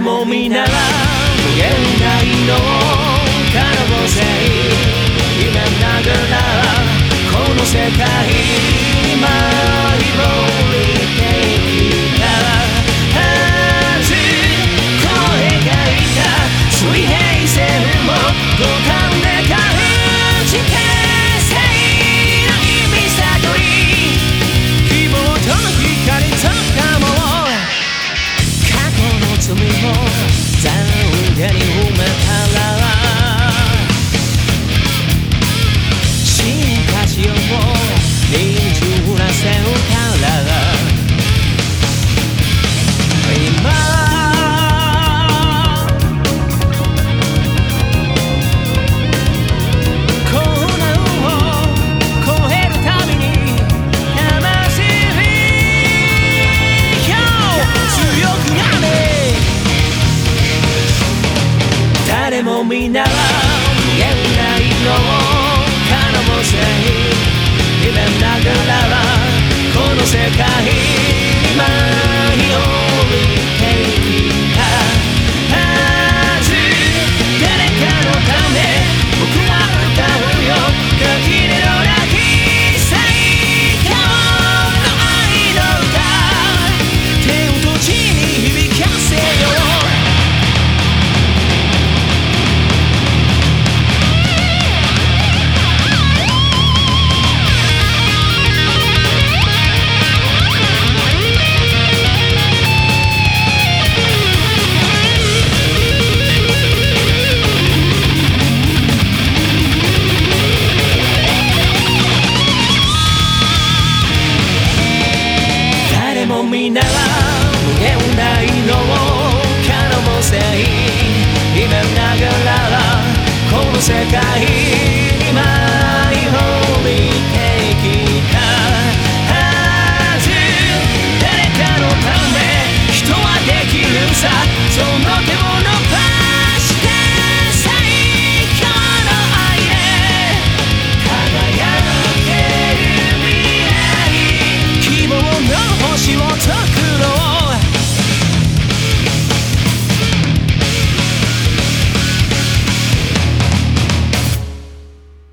も見習う。無限大の。可能性夢ならな anyway. のみなら見えないのかもし世界